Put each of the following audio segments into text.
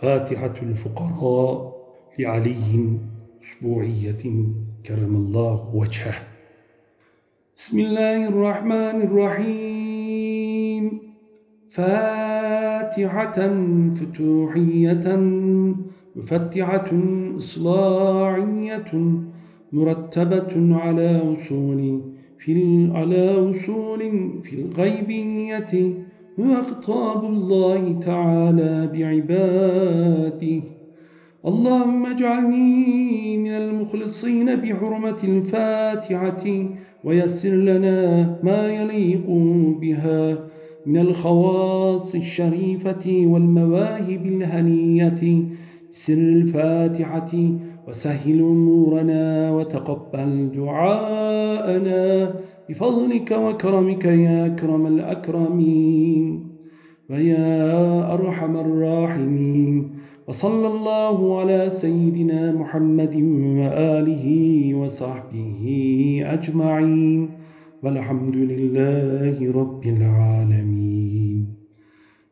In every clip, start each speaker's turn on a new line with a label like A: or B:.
A: فاتحة الفقراء لعلي أسبوعية كرم الله وجهه. بسم الله الرحمن الرحيم. فاتحة فتوحية مفتحة إصلاعية مرتبة على أصول في على أصول في الغيبية. هو أقطاب الله تعالى بعباده. اللهم اجعلني من المخلصين بحرمة الفاتحة ويسر لنا ما يليق بها من الخواص الشريفة والمواهب الهنية. سر الفاتحة وسهل أمورنا وتقبل دعاءنا. بفضلك وكرمك يا أكرم الأكرمين ويا أرحم الراحمين وصلى الله على سيدنا محمد وآله وصحبه أجمعين والحمد لله رب العالمين.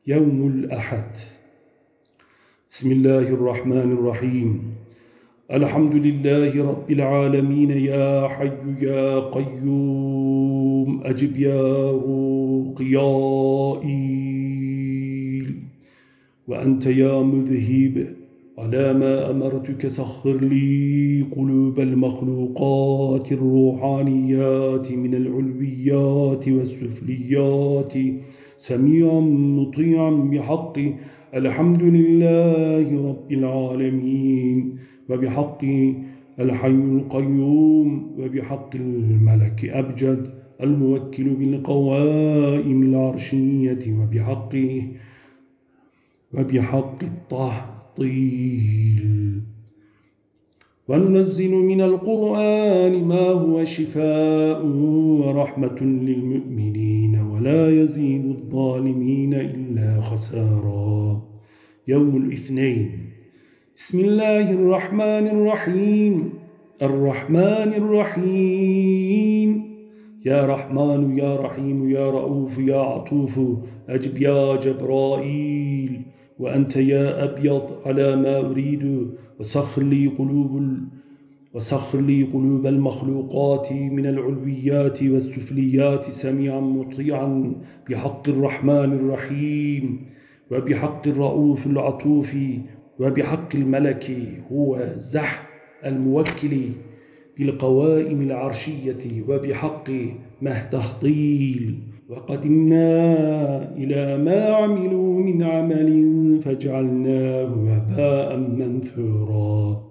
A: يوم الأحد. بسم الله الرحمن الرحيم. الحمد لله رب العالمين يا حي يا قيوم أجب يا قيائيل وأنت يا مذهب على ما أمرتك سخر لي قلوب المخلوقات الروحانيات من العلويات والسفليات. سميعا مطيعا بحق الحمد لله رب العالمين. وبحق الحي القيوم وبحق الملك أبجد الموكل بالقوائم العرشية وبحقه وبحق التحطيل. وننزل من القرآن ما هو شفاء ورحمة للمؤمنين ولا يزيد الظالمين إلا خسارا. يوم الاثنين. بسم الله الرحمن الرحيم الرحمن الرحيم يا رحمن يا رحيم يا رؤوف يا عطوف أجب يا جبرائيل وأنت يا أبيض على ما أريد وسخر لي قلوب وسخر لي قلوب المخلوقات من العلويات والسفليات سميعا مطيعا بحق الرحمن الرحيم وبحق الرؤوف العطوف وبحق الملك هو زح الموكل بالقوائم العرشية وبحق مهتهطيل وقدمنا إلى ما عملوا من عمل فجعلناه هباء منثورا.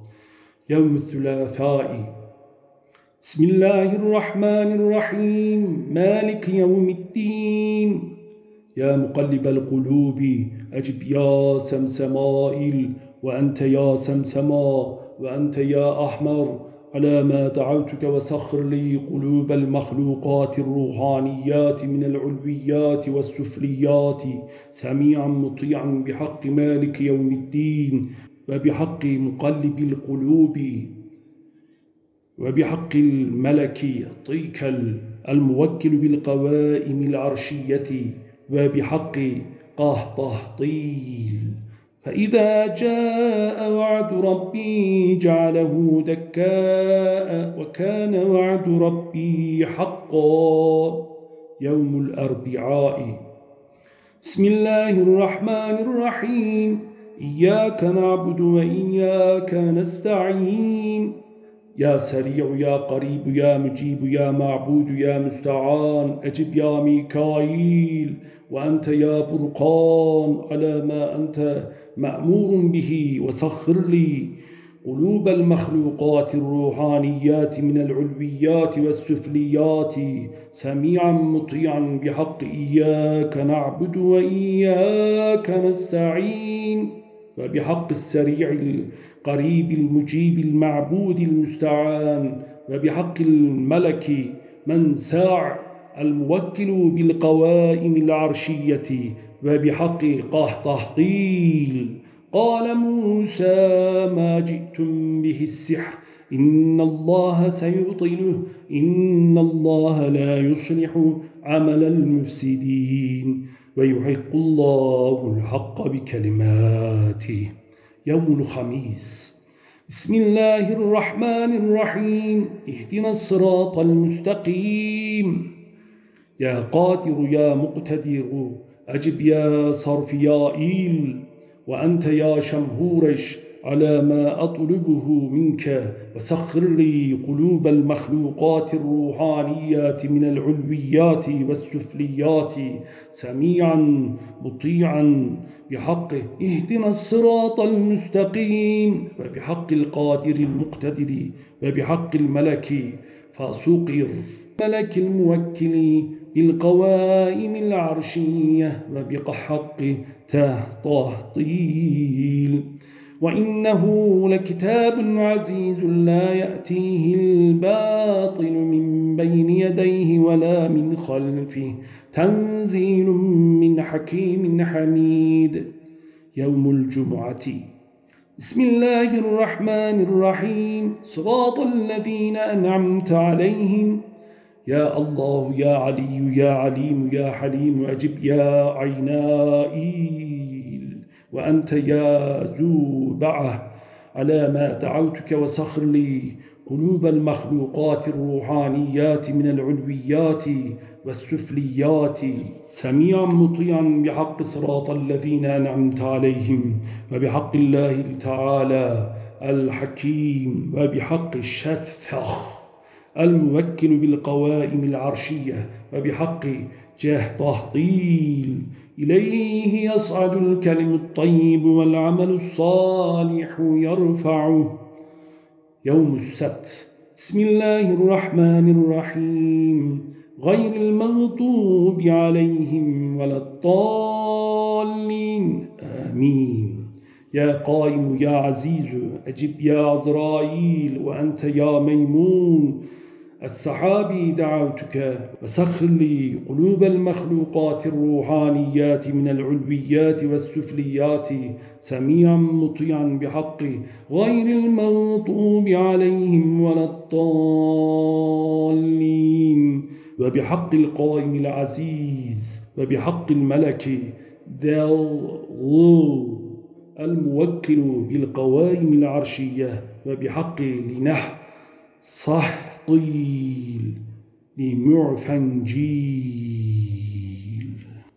A: يوم الثلاثاء. بسم الله الرحمن الرحيم. مالك يوم الدين. يا مقلب القلوب أجب يا سمسمائل وأنت يا سمسما وأنت يا أحمر. على ما دعوتك وسخر لي قلوب المخلوقات الروحانيات من العلويات والسفليات سميعا مطيعا بحق مالك يوم الدين وبحق مقلب القلوب وبحق الملك طيك الموكل بالقوائم العرشية. وبحق قهطهطيل فإذا جاء وعد ربي جعله دكاء وكان وعد ربي حقا. يوم الأربعاء. بسم الله الرحمن الرحيم. إياك نعبد وإياك نستعين. يا سريع يا قريب يا مجيب يا معبود يا مستعان. أجب يا ميكائيل وأنت يا برقان على ما أنت مأمور به وسخر لي قلوب المخلوقات الروحانيات من العلويات والسفليات. سميعا مطيعا بحق إياك نعبد وإياك نستعين. وبحق السريع القريب المجيب المعبود المستعان وبحق الملك من ساع الموكل بالقوائم العرشية وبحق قهطهطيل قال موسى ما جئتم به السحر. إن الله سيبطله. إن الله لا يصلح عمل المفسدين. ويحق الله الحق بكلماته. يوم الخميس. بسم الله الرحمن الرحيم. اهدنا الصراط المستقيم. يا قادر يا مقتدر أجب يا صرف يا إيل. وأنت يا شمهورش على ما أطلبه منك وسخر لي قلوب المخلوقات الروحانيات من العلويات والسفليات سميعا مطيعا بحقه. اهدنا الصراط المستقيم وبحق القادر المقتدر وبحق الملك فسقر ملك الموكل بالقوائم العرشية وبحق تهطيل وإنه لكتاب عزيز لا يأتيه الباطل من بين يديه ولا من خلفه تنزيل من حكيم حميد. يوم الجمعة. بسم الله الرحمن الرحيم. صراط الذين أنعمت عليهم. يا الله يا علي يا عليم يا حليم أجب يا عينائيل وأنت يا ذو بعة على ما دعوتك وسخر لي قلوب المخلوقات الروحانيات من العلويات والسفليات. سميعا مطيعا بحق صراط الذين أنعمت عليهم وبحق الله تعالى الحكيم وبحق الشتثخ الموكل بالقوائم العرشية وبحق جاه تهطيل. إليه يصعد الكلم الطيب والعمل الصالح يرفعه. يوم السبت. بسم الله الرحمن الرحيم. غير المغضوب عليهم ولا الضالين. آمين. يا قائم يا عزيز أجب يا عزرائيل وأنت يا ميمون. السحابي دعوتك وسخر لي قلوب المخلوقات الروحانيات من العلويات والسفليات سميعا مطيعا بحق غير المغضوب عليهم ولا الضالين. وبحق القائم العزيز وبحق الملك ذو الموكل بالقوائم العرشية وبحق لنح صح طيل لمعفنجيل.